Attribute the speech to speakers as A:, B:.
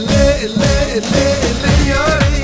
A: اللي اللي اللي اللي يا